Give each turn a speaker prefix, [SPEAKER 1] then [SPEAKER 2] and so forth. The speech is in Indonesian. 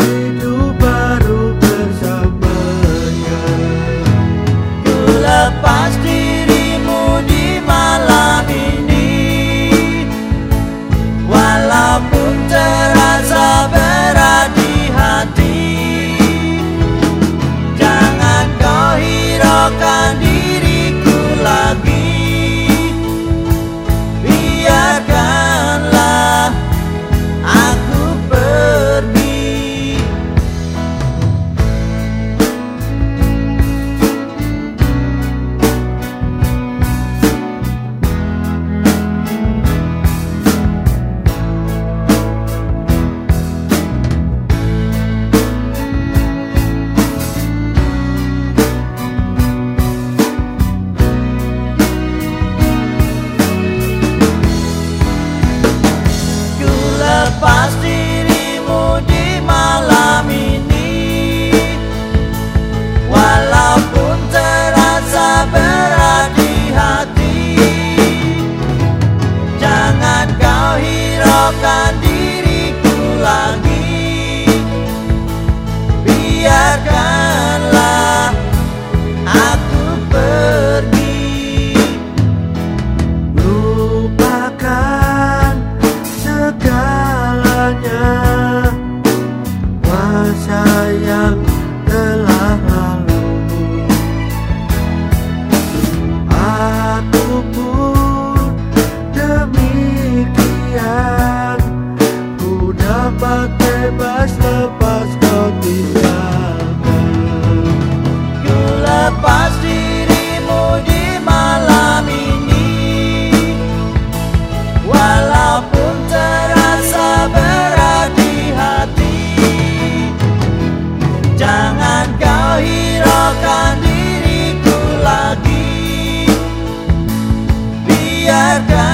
[SPEAKER 1] hidup baru bersamanya. Ku lepas lepas dirimu di malam ini. Walaupun terasa berat di hati. Jangan kau hiraukan
[SPEAKER 2] yang telah lalu. Aku pun demikian Ku dapat bebas largar.